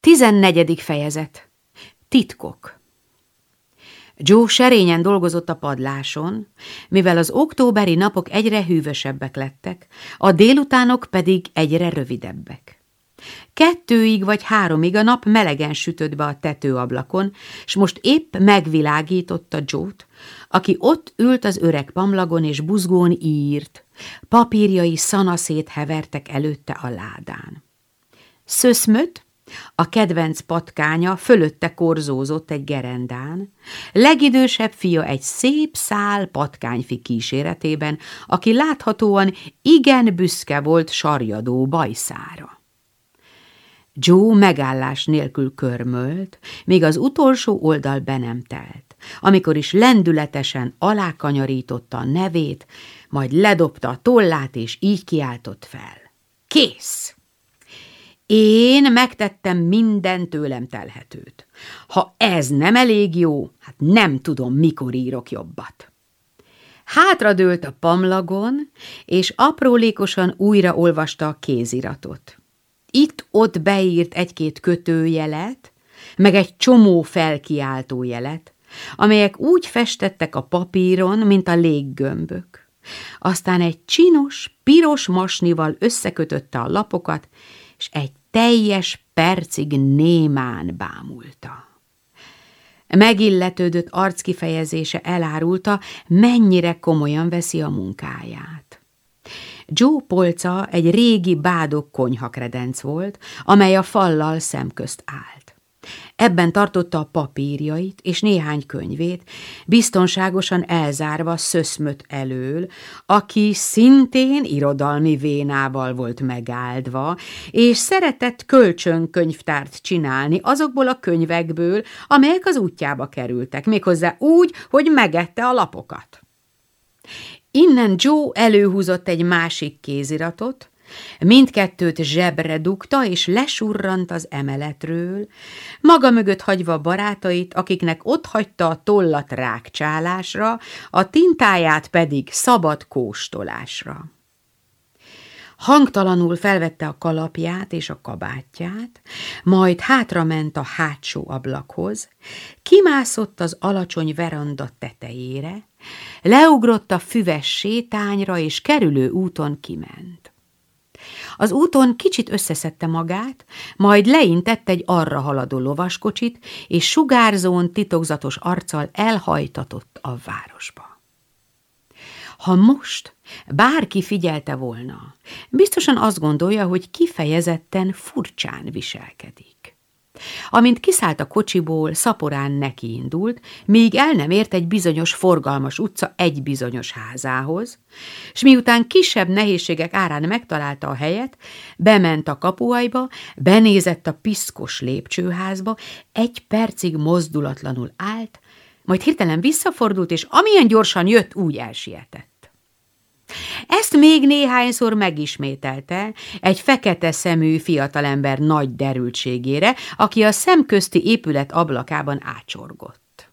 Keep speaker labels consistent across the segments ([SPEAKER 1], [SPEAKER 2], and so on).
[SPEAKER 1] Tizennegyedik fejezet. Titkok. Joe serényen dolgozott a padláson, mivel az októberi napok egyre hűvösebbek lettek, a délutánok pedig egyre rövidebbek. Kettőig vagy háromig a nap melegen sütött be a tetőablakon, s most épp megvilágította Joe-t, aki ott ült az öreg pamlagon és buzgón írt, papírjai szanaszét hevertek előtte a ládán. Szöszmöt, a kedvenc patkánya fölötte korzózott egy gerendán, legidősebb fia egy szép szál patkányfi kíséretében, aki láthatóan igen büszke volt sarjadó bajszára. Joe megállás nélkül körmölt, még az utolsó oldal be nem telt, amikor is lendületesen alákanyarította a nevét, majd ledobta a tollát, és így kiáltott fel. Kész! Én megtettem minden tőlem telhetőt. Ha ez nem elég jó, hát nem tudom, mikor írok jobbat. Hátradőlt a pamlagon, és aprólékosan újra olvasta a kéziratot. Itt-ott beírt egy-két kötőjelet, meg egy csomó felkiáltó jelet, amelyek úgy festettek a papíron, mint a léggömbök. Aztán egy csinos, piros masnival összekötötte a lapokat, és egy teljes percig némán bámulta. Megilletődött arckifejezése elárulta, mennyire komolyan veszi a munkáját. Joe polca egy régi bádok konyhakredenc volt, amely a fallal szemközt állt. Ebben tartotta a papírjait és néhány könyvét, biztonságosan elzárva szöszmöt elől, aki szintén irodalmi vénával volt megáldva, és szeretett kölcsönkönyvtárt csinálni azokból a könyvekből, amelyek az útjába kerültek, méghozzá úgy, hogy megette a lapokat. Innen Joe előhúzott egy másik kéziratot, Mindkettőt zsebre dugta, és lesurrant az emeletről, maga mögött hagyva barátait, akiknek ott hagyta a tollat rákcsálásra, a tintáját pedig szabad kóstolásra. Hangtalanul felvette a kalapját és a kabátját, majd hátrament a hátsó ablakhoz, kimászott az alacsony veranda tetejére, leugrott a füves sétányra, és kerülő úton kiment. Az úton kicsit összeszedte magát, majd leintett egy arra haladó lovaskocsit, és sugárzón titokzatos arccal elhajtatott a városba. Ha most bárki figyelte volna, biztosan azt gondolja, hogy kifejezetten furcsán viselkedik. Amint kiszállt a kocsiból, szaporán nekiindult, míg el nem ért egy bizonyos forgalmas utca egy bizonyos házához, s miután kisebb nehézségek árán megtalálta a helyet, bement a kapuajba, benézett a piszkos lépcsőházba, egy percig mozdulatlanul állt, majd hirtelen visszafordult, és amilyen gyorsan jött, úgy elsietett. Ezt még néhányszor megismételte egy fekete szemű fiatalember nagy derültségére, aki a szemközti épület ablakában ácsorgott.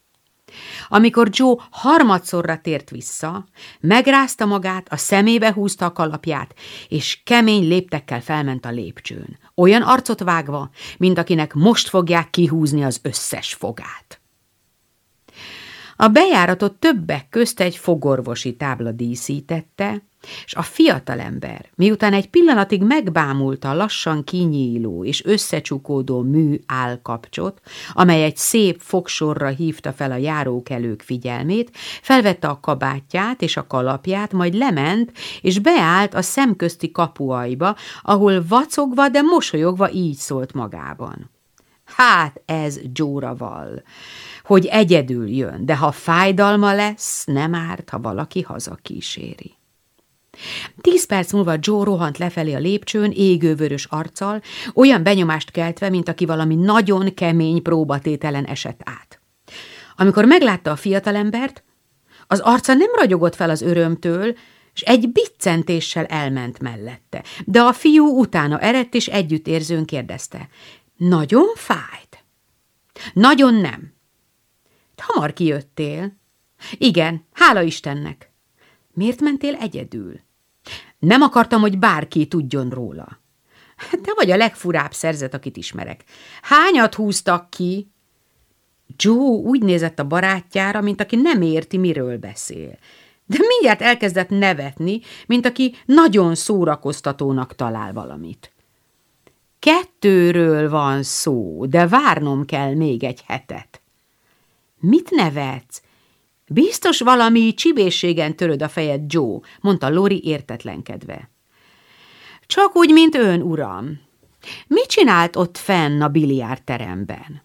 [SPEAKER 1] Amikor Joe harmadszorra tért vissza, megrázta magát, a szemébe húzta a kalapját, és kemény léptekkel felment a lépcsőn, olyan arcot vágva, mint akinek most fogják kihúzni az összes fogát. A bejáratot többek közt egy fogorvosi tábla díszítette, és a fiatalember, miután egy pillanatig megbámulta a lassan kinyíló és összecsukódó mű állkapcsot, amely egy szép fogsorra hívta fel a járókelők figyelmét, felvette a kabátját és a kalapját, majd lement, és beállt a szemközti kapuajba, ahol vacogva, de mosolyogva így szólt magában. Hát ez Jóraval, hogy egyedül jön, de ha fájdalma lesz, nem árt, ha valaki hazakíséri. Tíz perc múlva Joe rohant lefelé a lépcsőn, égővörös arccal, olyan benyomást keltve, mint aki valami nagyon kemény próbatételen esett át. Amikor meglátta a fiatalembert, az arca nem ragyogott fel az örömtől, és egy biccentéssel elment mellette. De a fiú utána erett, és együttérzőn kérdezte. Nagyon fájt? Nagyon nem. Hamar kijöttél. Igen, hála Istennek. Miért mentél egyedül? Nem akartam, hogy bárki tudjon róla. Te vagy a legfurább szerzet, akit ismerek. Hányat húztak ki? Joe úgy nézett a barátjára, mint aki nem érti, miről beszél. De mindjárt elkezdett nevetni, mint aki nagyon szórakoztatónak talál valamit. Kettőről van szó, de várnom kell még egy hetet. Mit nevetsz? Biztos valami csibészségen töröd a fejed, Joe, mondta Lori értetlenkedve. Csak úgy, mint ön, uram. Mit csinált ott fenn a biliárdteremben?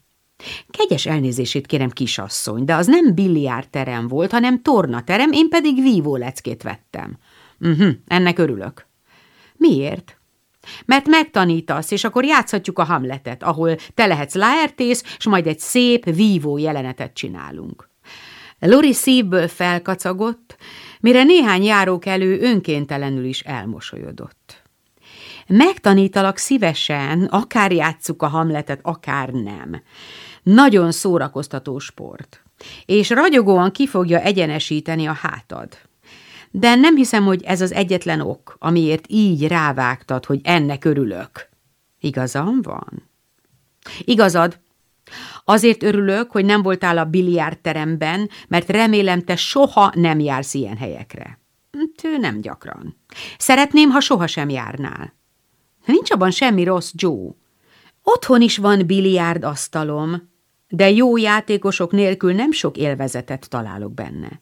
[SPEAKER 1] Kegyes elnézését kérem, kisasszony, de az nem biliárdterem volt, hanem tornaterem, én pedig vívó leckét vettem. Uh mhm, -huh, ennek örülök. Miért? Mert megtanítasz, és akkor játszhatjuk a Hamletet, ahol te lehetsz Laertész, és majd egy szép, vívó jelenetet csinálunk. Lori szívből felkacagott, mire néhány járók elő önkéntelenül is elmosolyodott. Megtanítalak szívesen, akár játsszuk a Hamletet, akár nem. Nagyon szórakoztató sport, és ragyogóan ki fogja egyenesíteni a hátad. De nem hiszem, hogy ez az egyetlen ok, amiért így rávágtad, hogy ennek örülök. Igazam van? Igazad. Azért örülök, hogy nem voltál a biliárdteremben, mert remélem, te soha nem jársz ilyen helyekre. Tő nem gyakran. Szeretném, ha soha sem járnál. Nincs abban semmi rossz, Joe. Otthon is van biliárd asztalom, de jó játékosok nélkül nem sok élvezetet találok benne.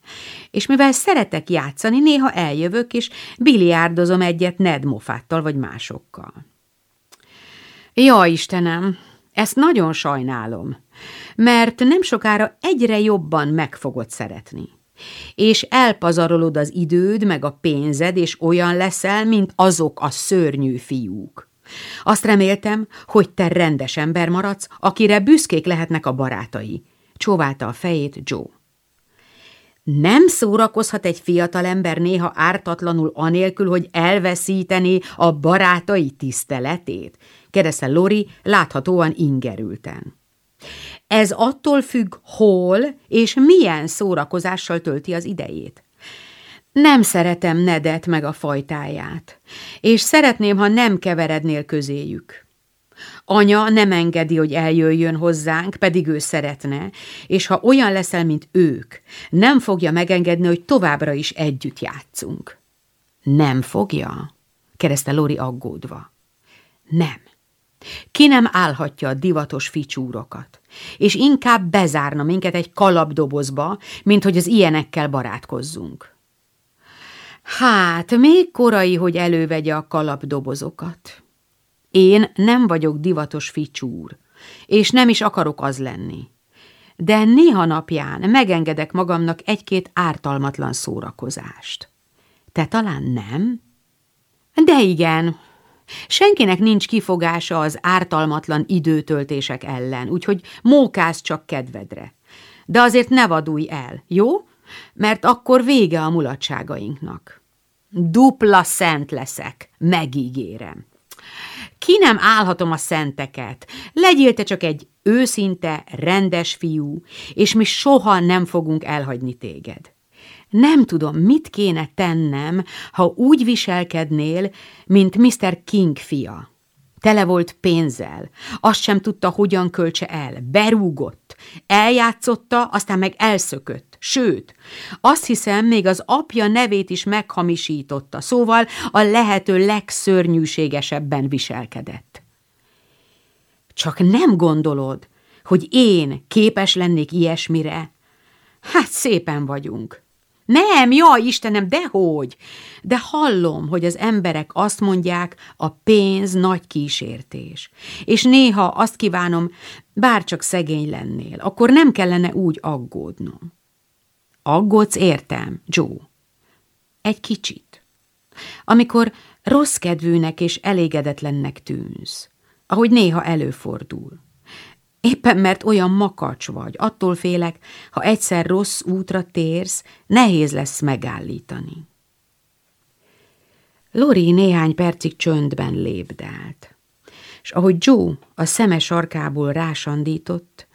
[SPEAKER 1] És mivel szeretek játszani, néha eljövök, és biliárdozom egyet Ned Moffáttal vagy másokkal. Ja, Istenem, ezt nagyon sajnálom, mert nem sokára egyre jobban meg fogod szeretni. És elpazarolod az időd, meg a pénzed, és olyan leszel, mint azok a szörnyű fiúk. Azt reméltem, hogy te rendes ember maradsz, akire büszkék lehetnek a barátai. Csóválta a fejét Joe. Nem szórakozhat egy fiatal ember néha ártatlanul anélkül, hogy elveszíteni a barátai tiszteletét? kérdezte Lori láthatóan ingerülten. Ez attól függ, hol és milyen szórakozással tölti az idejét. Nem szeretem Nedet meg a fajtáját, és szeretném, ha nem keverednél közéjük. Anya nem engedi, hogy eljöjjön hozzánk, pedig ő szeretne, és ha olyan leszel, mint ők, nem fogja megengedni, hogy továbbra is együtt játszunk. Nem fogja? kereszte Lori aggódva. Nem. Ki nem állhatja a divatos ficsúrokat, és inkább bezárna minket egy kalapdobozba, mint hogy az ilyenekkel barátkozzunk. Hát, még korai, hogy elővegye a kalapdobozokat. Én nem vagyok divatos ficsúr, és nem is akarok az lenni. De néha napján megengedek magamnak egy-két ártalmatlan szórakozást. Te talán nem? De igen, senkinek nincs kifogása az ártalmatlan időtöltések ellen, úgyhogy mókász csak kedvedre. De azért ne vadulj el, jó? Mert akkor vége a mulatságainknak. Dupla szent leszek, megígérem. Ki nem állhatom a szenteket? Legyél te csak egy őszinte, rendes fiú, és mi soha nem fogunk elhagyni téged. Nem tudom, mit kéne tennem, ha úgy viselkednél, mint Mr. King fia. Tele volt pénzzel, azt sem tudta, hogyan költse el, berúgott, eljátszotta, aztán meg elszökött, sőt, azt hiszem, még az apja nevét is meghamisította, szóval a lehető legszörnyűségesebben viselkedett. Csak nem gondolod, hogy én képes lennék ilyesmire? Hát szépen vagyunk. Nem, jaj, Istenem, dehogy! De hallom, hogy az emberek azt mondják, a pénz nagy kísértés. És néha azt kívánom, bárcsak szegény lennél, akkor nem kellene úgy aggódnom. Aggódsz, értem, Joe. Egy kicsit. Amikor rossz kedvűnek és elégedetlennek tűnsz, ahogy néha előfordul. Éppen mert olyan makacs vagy, attól félek, ha egyszer rossz útra térsz, nehéz lesz megállítani. Lori néhány percig csöndben lépdelt, és ahogy Joe a szeme sarkából rásandított,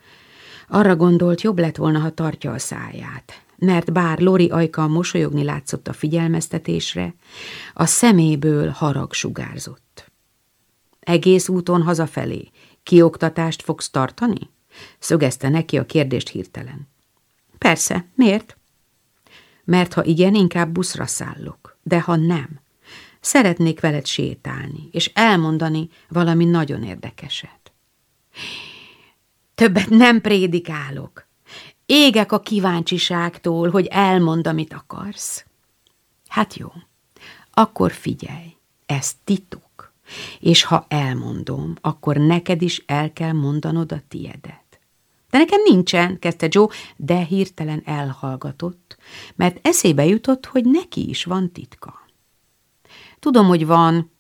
[SPEAKER 1] arra gondolt, jobb lett volna, ha tartja a száját, mert bár Lori ajka mosolyogni látszott a figyelmeztetésre, a szeméből harag sugárzott. Egész úton hazafelé. Kioktatást fogsz tartani? Szögezte neki a kérdést hirtelen. Persze, miért? Mert ha igen, inkább buszra szállok. De ha nem, szeretnék veled sétálni, és elmondani valami nagyon érdekeset. Többet nem prédikálok. Égek a kíváncsiságtól, hogy elmond, amit akarsz. Hát jó, akkor figyelj, ez titok, és ha elmondom, akkor neked is el kell mondanod a tiedet. De nekem nincsen, kezdte Joe, de hirtelen elhallgatott, mert eszébe jutott, hogy neki is van titka. Tudom, hogy van,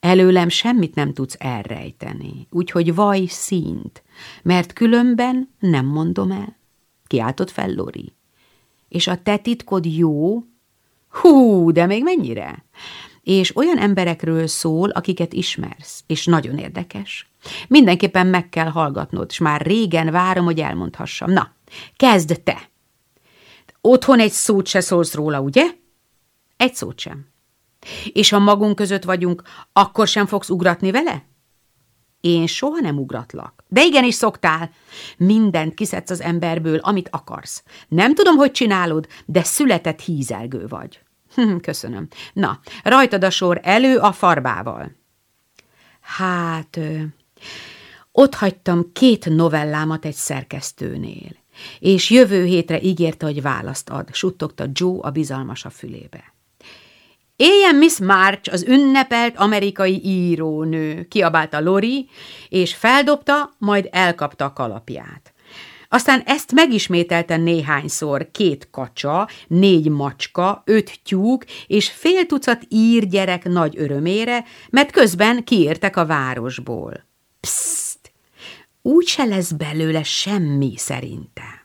[SPEAKER 1] előlem semmit nem tudsz elrejteni, úgyhogy vaj színt, mert különben nem mondom el. Kiáltott fel Lori. És a te titkod jó? Hú, de még mennyire? És olyan emberekről szól, akiket ismersz, és nagyon érdekes. Mindenképpen meg kell hallgatnod, és már régen várom, hogy elmondhassam. Na, kezd te! Otthon egy szót se szólsz róla, ugye? Egy szót sem. És ha magunk között vagyunk, akkor sem fogsz ugratni vele? Én soha nem ugratlak. De igenis szoktál. Mindent kiszedsz az emberből, amit akarsz. Nem tudom, hogy csinálod, de született hízelgő vagy. Köszönöm. Na, rajtad a sor elő a farbával. Hát, ott hagytam két novellámat egy szerkesztőnél, és jövő hétre ígérte, hogy választ ad, suttogta Joe a bizalmas a fülébe. Éljen Miss March, az ünnepelt amerikai írónő, kiabálta Lori, és feldobta, majd elkapta a kalapját. Aztán ezt megismételte néhányszor két kacsa, négy macska, öt tyúk és fél tucat ír gyerek nagy örömére, mert közben kiértek a városból. Pszt! Úgy se lesz belőle semmi szerintem.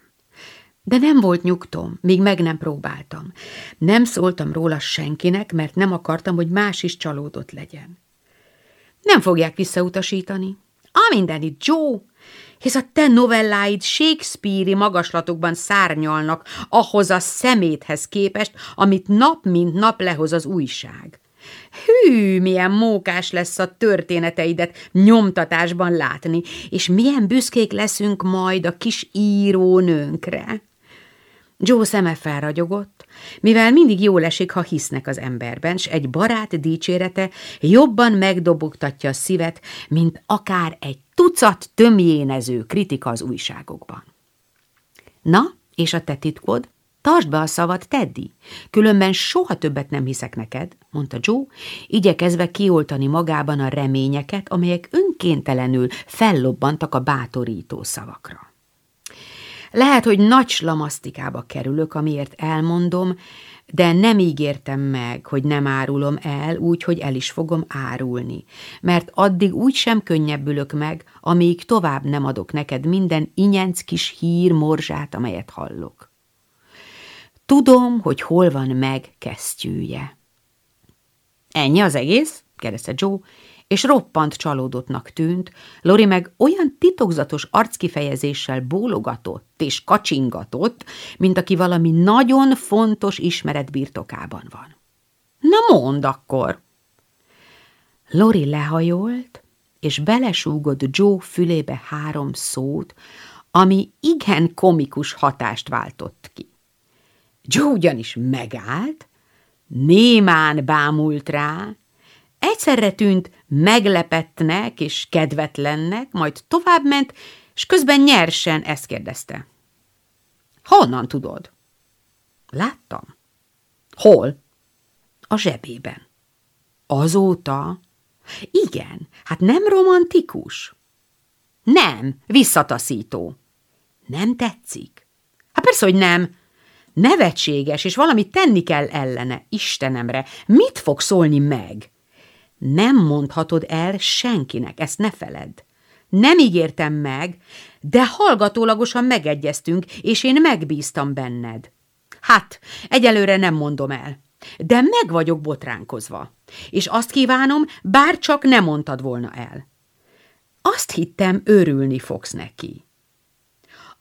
[SPEAKER 1] De nem volt nyugtom, míg meg nem próbáltam. Nem szóltam róla senkinek, mert nem akartam, hogy más is csalódott legyen. Nem fogják visszautasítani. A mindenit, Joe, hisz a te novelláid Shakespeare-i magaslatokban szárnyalnak ahhoz a szeméthez képest, amit nap mint nap lehoz az újság. Hű, milyen mókás lesz a történeteidet nyomtatásban látni, és milyen büszkék leszünk majd a kis írónőnkre. Joe szeme felragyogott, mivel mindig jól esik, ha hisznek az emberben, s egy barát dicsérete jobban megdobogtatja a szívet, mint akár egy tucat tömjénező kritika az újságokban. Na, és a te titkod? Tartsd be a szavad, Teddy, különben soha többet nem hiszek neked, mondta Joe, igyekezve kioltani magában a reményeket, amelyek önkéntelenül fellobbantak a bátorító szavakra. Lehet, hogy nagy slamasztikába kerülök, amiért elmondom, de nem ígértem meg, hogy nem árulom el, úgy, hogy el is fogom árulni, mert addig úgy sem könnyebbülök meg, amíg tovább nem adok neked minden inyenc kis hír morzsát, amelyet hallok. Tudom, hogy hol van meg kesztyűje. Ennyi az egész? kérdezte Joe, és roppant csalódottnak tűnt, Lori meg olyan titokzatos arckifejezéssel bólogatott és kacsingatott, mint aki valami nagyon fontos ismeret birtokában van. Na mondd akkor! Lori lehajolt, és belesúgott Joe fülébe három szót, ami igen komikus hatást váltott ki. Joe ugyanis megállt, némán bámult rá, Egyszerre tűnt meglepettnek és kedvetlennek, majd továbbment, és közben nyersen ezt kérdezte. Honnan tudod? Láttam. Hol? A zsebében. Azóta? Igen, hát nem romantikus. Nem, visszataszító. Nem tetszik? Hát persze, hogy nem. Nevetséges, és valamit tenni kell ellene, Istenemre. Mit fog szólni meg? Nem mondhatod el senkinek, ezt ne feledd. Nem ígértem meg, de hallgatólagosan megegyeztünk, és én megbíztam benned. Hát, egyelőre nem mondom el, de meg vagyok botránkozva, és azt kívánom, bár csak nem mondtad volna el. Azt hittem, örülni fogsz neki.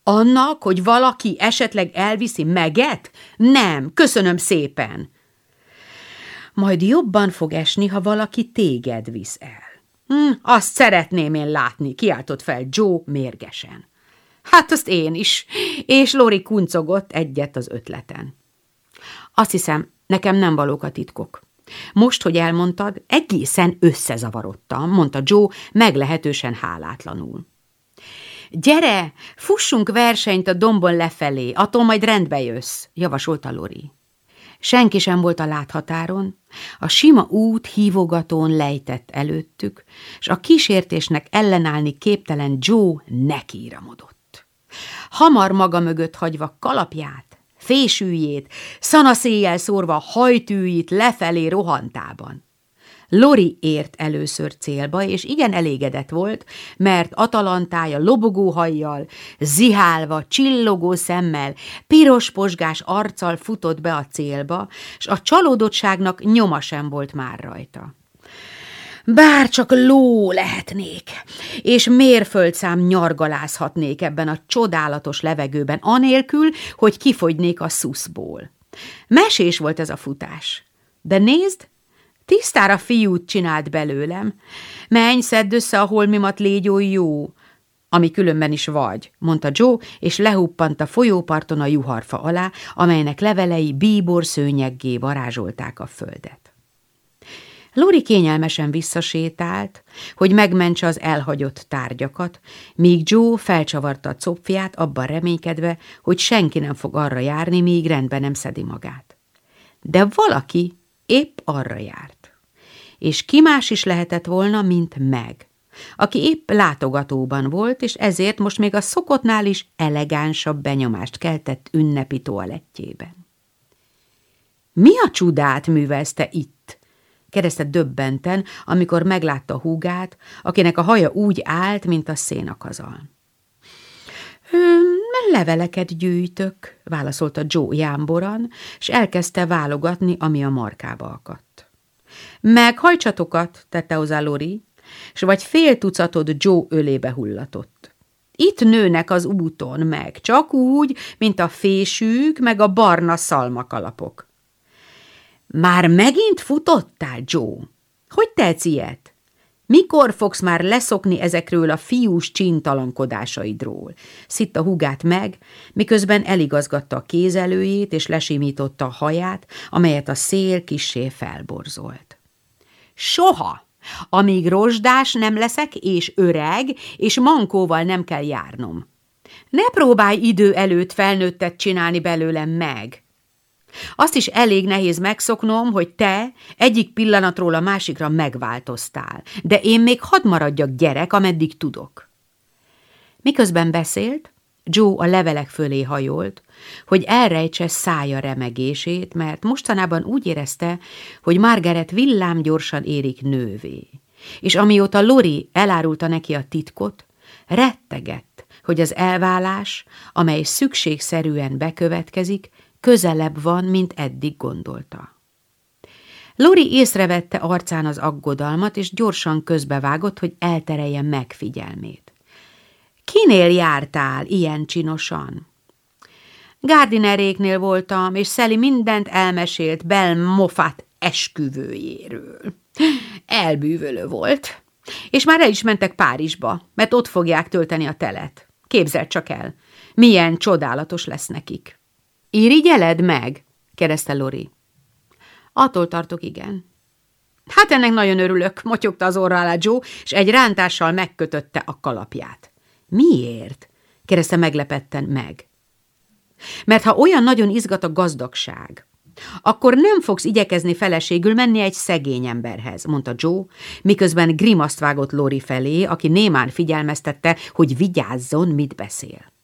[SPEAKER 1] Annak, hogy valaki esetleg elviszi meget? Nem, köszönöm szépen majd jobban fog esni, ha valaki téged visz el. Hm, azt szeretném én látni, kiáltott fel Joe mérgesen. Hát azt én is, és Lori kuncogott egyet az ötleten. Azt hiszem, nekem nem valók a titkok. Most, hogy elmondtad, egészen összezavarodtam, mondta Joe meglehetősen hálátlanul. Gyere, fussunk versenyt a dombon lefelé, attól majd rendbe jössz, javasolta Lori. Senki sem volt a láthatáron, a sima út hívogatón lejtett előttük, és a kísértésnek ellenállni képtelen Joe nekiíramodott. Hamar maga mögött hagyva kalapját, fésűjét, szanaszéjjel szórva hajtűjét lefelé rohantában. Lori ért először célba, és igen elégedett volt, mert Atalantája lobogó hajjal, zihálva, csillogó szemmel, piros posgás arccal futott be a célba, és a csalódottságnak nyoma sem volt már rajta. Bár csak ló lehetnék, és mérföldszám nyargalázhatnék ebben a csodálatos levegőben, anélkül, hogy kifogynék a szuszból. Mesés volt ez a futás. De nézd, Tisztára fiút csinált belőlem. Menj, szedd össze a holmimat, légy jó, ami különben is vagy, mondta Joe, és lehuppant a folyóparton a juharfa alá, amelynek levelei bíbor szőnyeggé varázsolták a földet. Lori kényelmesen visszasétált, hogy megmentse az elhagyott tárgyakat, míg Joe felcsavarta a copfiát, abban reménykedve, hogy senki nem fog arra járni, míg rendben nem szedi magát. De valaki épp arra járt. És ki más is lehetett volna, mint meg, aki épp látogatóban volt, és ezért most még a szokottnál is elegánsabb benyomást keltett ünnepi toalettjében. Mi a csodát művelszte itt? kérdezte döbbenten, amikor meglátta húgát, akinek a haja úgy állt, mint a szénakazal. Leveleket gyűjtök, válaszolta Joe jámboran, és elkezdte válogatni, ami a markába akadt. Meg hajcsatokat, tette hozzá Lori, és vagy fél tucatod Joe ölébe hullatott. Itt nőnek az úton meg, csak úgy, mint a fésűk, meg a barna szalmakalapok. Már megint futottál, Joe? Hogy tetsz ilyet? Mikor fogsz már leszokni ezekről a fiús csintalankodásaidról? Szitta hugát meg, miközben eligazgatta a kézelőjét és lesimította a haját, amelyet a szél kissé felborzolt. Soha! Amíg rozsdás nem leszek, és öreg, és mankóval nem kell járnom. Ne próbálj idő előtt felnőttet csinálni belőlem meg! Azt is elég nehéz megszoknom, hogy te egyik pillanatról a másikra megváltoztál, de én még hadd maradjak gyerek, ameddig tudok. Miközben beszélt, Joe a levelek fölé hajolt, hogy elrejtse szája remegését, mert mostanában úgy érezte, hogy Margaret villám gyorsan érik nővé. És amióta Lori elárulta neki a titkot, rettegett, hogy az elválás, amely szükségszerűen bekövetkezik, közelebb van, mint eddig gondolta. Lori észrevette arcán az aggodalmat, és gyorsan közbevágott, hogy elterelje megfigyelmét. Kinél jártál ilyen csinosan? Gardineréknél voltam, és Szeli mindent elmesélt Bel Moffat esküvőjéről. Elbűvölő volt. És már el is mentek Párizsba, mert ott fogják tölteni a telet. Képzeld csak el, milyen csodálatos lesz nekik. Irigyeled meg? kérdezte Lori. Attól tartok, igen. Hát ennek nagyon örülök, motyogta az orra Joe, és egy rántással megkötötte a kalapját. Miért? kérdezte meglepetten meg. Mert ha olyan nagyon izgat a gazdagság, akkor nem fogsz igyekezni feleségül menni egy szegény emberhez, mondta Joe, miközben grimaszt vágott Lori felé, aki némán figyelmeztette, hogy vigyázzon, mit beszél.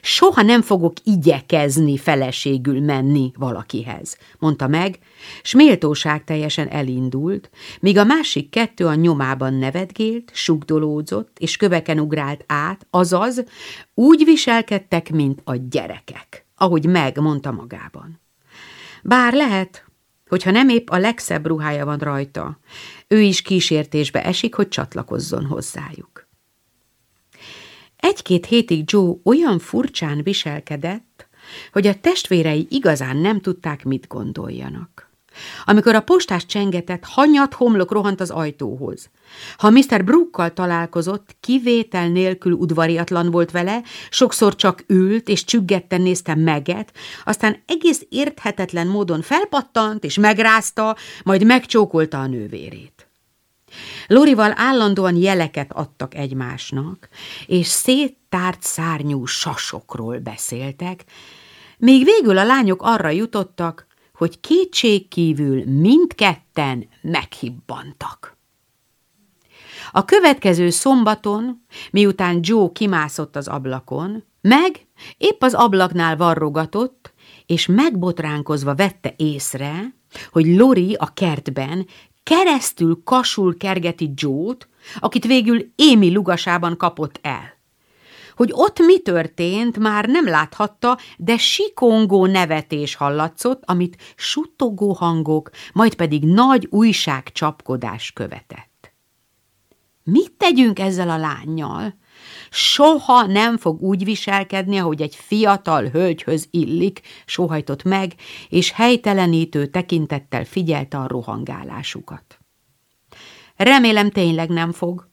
[SPEAKER 1] Soha nem fogok igyekezni feleségül menni valakihez, mondta meg, s méltóság teljesen elindult, míg a másik kettő a nyomában nevetgélt, sugdolódzott és köveken ugrált át, azaz úgy viselkedtek, mint a gyerekek, ahogy megmondta magában. Bár lehet, hogyha nem épp a legszebb ruhája van rajta, ő is kísértésbe esik, hogy csatlakozzon hozzájuk. Egy-két hétig Joe olyan furcsán viselkedett, hogy a testvérei igazán nem tudták, mit gondoljanak. Amikor a postás csengetett, hanyat homlok rohant az ajtóhoz. Ha Mr. Brookkal találkozott, kivétel nélkül udvariatlan volt vele, sokszor csak ült és csüggetten nézte meget, aztán egész érthetetlen módon felpattant és megrázta, majd megcsókolta a nővérét. Lorival állandóan jeleket adtak egymásnak, és széttárt szárnyú sasokról beszéltek, még végül a lányok arra jutottak, hogy kétségkívül mindketten meghibbantak. A következő szombaton, miután Joe kimászott az ablakon, meg épp az ablaknál varrogatott, és megbotránkozva vette észre, hogy Lori a kertben keresztül kasul kergeti Joe-t, akit végül Émi lugasában kapott el. Hogy ott mi történt, már nem láthatta, de sikongó nevetés hallatszott, amit suttogó hangok, majd pedig nagy újságcsapkodás követett. Mit tegyünk ezzel a lányjal? Soha nem fog úgy viselkedni, ahogy egy fiatal hölgyhöz illik, sohajtott meg, és helytelenítő tekintettel figyelte a rohangálásukat. Remélem tényleg nem fog,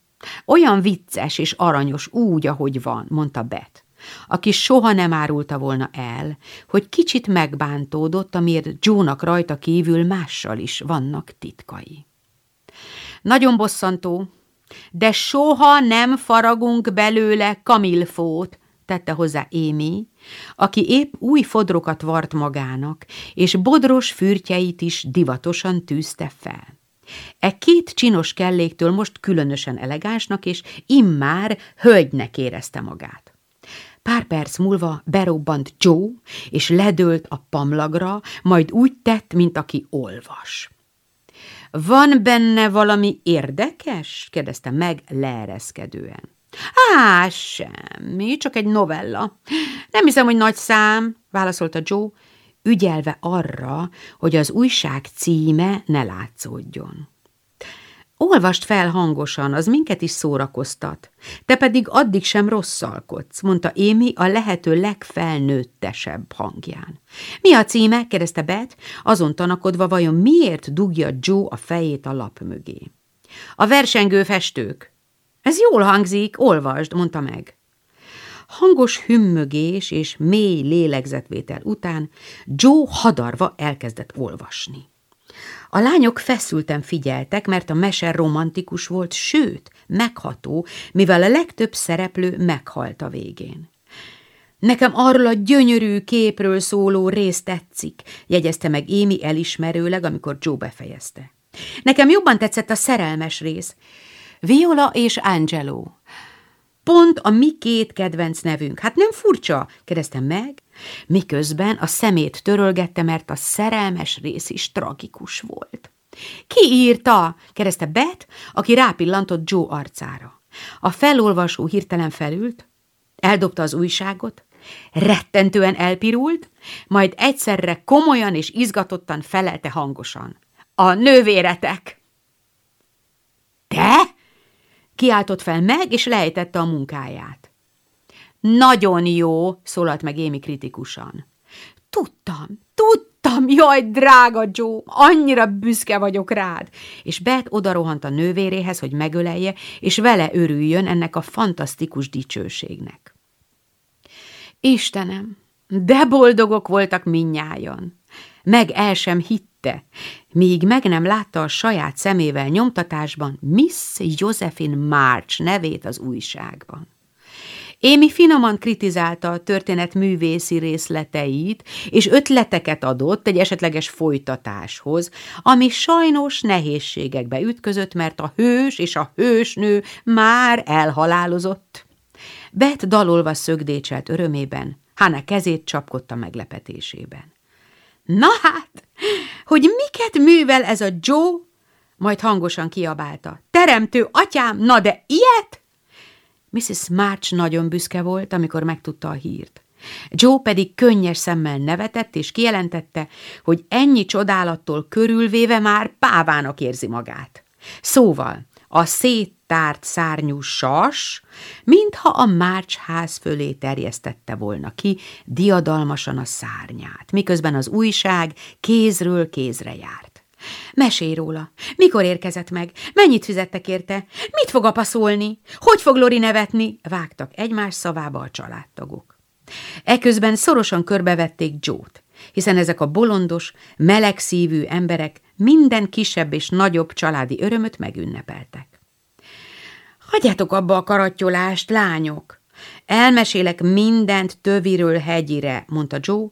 [SPEAKER 1] olyan vicces és aranyos úgy, ahogy van, mondta Bet, aki soha nem árulta volna el, hogy kicsit megbántódott, amiért Joe-nak rajta kívül mással is vannak titkai. Nagyon bosszantó, de soha nem faragunk belőle kamilfót, tette hozzá Émi, aki épp új fodrokat vart magának, és bodros fürtjeit is divatosan tűzte fel. E két csinos kelléktől most különösen elegánsnak és immár hölgynek érezte magát. Pár perc múlva berobbant Joe, és ledőlt a pamlagra, majd úgy tett, mint aki olvas. Van benne valami érdekes? kérdezte meg leereszkedően. Á, semmi, csak egy novella. Nem hiszem, hogy nagy szám, válaszolta Joe, ügyelve arra, hogy az újság címe ne látszódjon. Olvast fel hangosan, az minket is szórakoztat. Te pedig addig sem rosszalkodsz, mondta Émi a lehető legfelnőttesebb hangján. Mi a címe? kérdezte Bet, azon tanakodva vajon miért dugja Joe a fejét a lap mögé. A versengő festők. Ez jól hangzik, olvasd, mondta meg. Hangos hümmögés és mély lélegzetvétel után Joe hadarva elkezdett olvasni. A lányok feszülten figyeltek, mert a mese romantikus volt, sőt, megható, mivel a legtöbb szereplő meghalt a végén. Nekem arról a gyönyörű képről szóló rész tetszik, jegyezte meg Émi elismerőleg, amikor Joe befejezte. Nekem jobban tetszett a szerelmes rész. Viola és Angelo. Pont a mi két kedvenc nevünk. Hát nem furcsa? kérdeztem meg, miközben a szemét törölgette, mert a szerelmes rész is tragikus volt. Ki írta? kérdezte Bet, aki rápillantott Joe arcára. A felolvasó hirtelen felült, eldobta az újságot, rettentően elpirult, majd egyszerre komolyan és izgatottan felelte hangosan. A nővéretek! Kiáltott fel meg, és lejtette a munkáját. Nagyon jó, szólalt meg Émi kritikusan. Tudtam, tudtam, jaj, drága Joe, annyira büszke vagyok rád. És Bet odarohant a nővéréhez, hogy megölelje, és vele örüljön ennek a fantasztikus dicsőségnek. Istenem, de boldogok voltak minnyájan. Meg el sem hitte, míg meg nem látta a saját szemével nyomtatásban Miss Josephine March nevét az újságban. Émi finoman kritizálta a történet művészi részleteit, és ötleteket adott egy esetleges folytatáshoz, ami sajnos nehézségekbe ütközött, mert a hős és a hősnő már elhalálozott. Bet dalolva szögdécselt örömében, Hana kezét csapkodta meglepetésében. Na hát, hogy miket művel ez a Joe? Majd hangosan kiabálta. Teremtő atyám, na de ilyet? Mrs. March nagyon büszke volt, amikor megtudta a hírt. Joe pedig könnyes szemmel nevetett, és kijelentette, hogy ennyi csodálattól körülvéve már pávának érzi magát. Szóval a széttárt szárnyú sas, mintha a March ház fölé terjesztette volna ki diadalmasan a szárnyát, miközben az újság kézről kézre járt. Mesélj róla. Mikor érkezett meg? Mennyit fizettek érte? Mit fog apa szólni? Hogy fog Lori nevetni? Vágtak egymás szavába a családtagok. Eközben szorosan körbevették Joe-t, hiszen ezek a bolondos, melegszívű emberek minden kisebb és nagyobb családi örömöt megünnepeltek. Hagyjátok abba a karattyolást, lányok! Elmesélek mindent töviről hegyire, mondta Joe,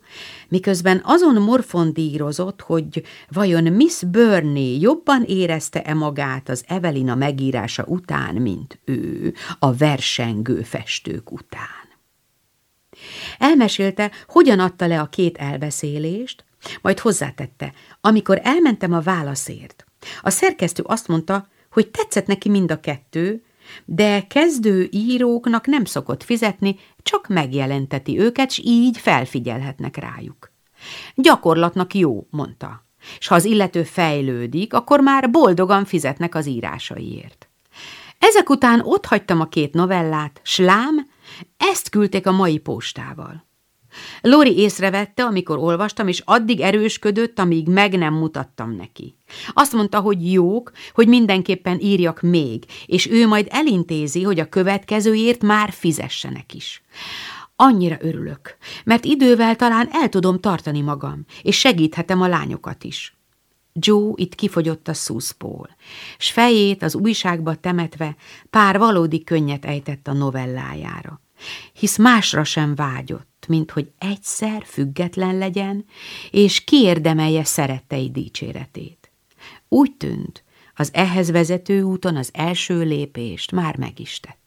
[SPEAKER 1] miközben azon morfondírozott, hogy vajon Miss Burney jobban érezte-e magát az Evelina megírása után, mint ő, a versengő festők után. Elmesélte, hogyan adta le a két elbeszélést, majd hozzátette, amikor elmentem a válaszért. A szerkesztő azt mondta, hogy tetszett neki mind a kettő, de kezdő íróknak nem szokott fizetni, csak megjelenteti őket, s így felfigyelhetnek rájuk. Gyakorlatnak jó, mondta, és ha az illető fejlődik, akkor már boldogan fizetnek az írásaiért. Ezek után ott hagytam a két novellát, slám, ezt küldték a mai postával. Lori észrevette, amikor olvastam, és addig erősködött, amíg meg nem mutattam neki. Azt mondta, hogy jók, hogy mindenképpen írjak még, és ő majd elintézi, hogy a következőért már fizessenek is. Annyira örülök, mert idővel talán el tudom tartani magam, és segíthetem a lányokat is. Joe itt kifogyott a szuszból, s fejét az újságba temetve pár valódi könnyet ejtett a novellájára, hisz másra sem vágyott, mint hogy egyszer független legyen, és kiérdemelje szerettei dicséretét. Úgy tűnt, az ehhez vezető úton az első lépést már meg is tett.